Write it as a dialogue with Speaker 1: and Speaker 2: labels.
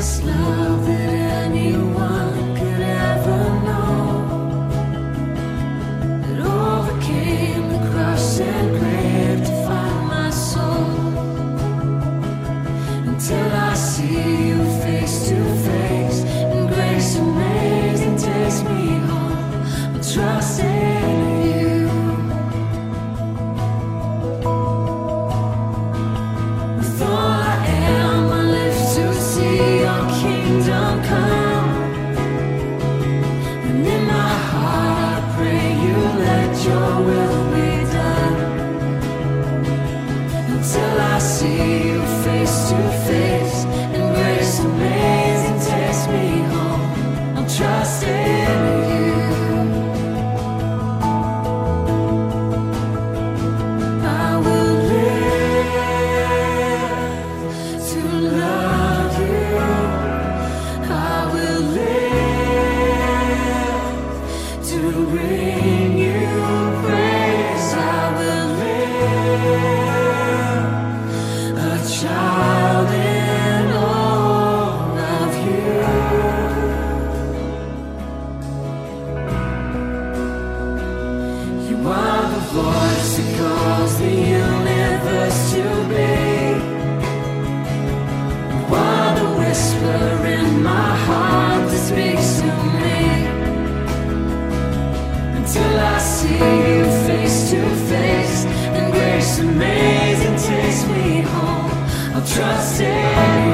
Speaker 1: this love. Voice that calls the universe to be. Are the whisper in my heart that speaks to me. Until I see you face to face, and grace amazing takes me home. I'll trust in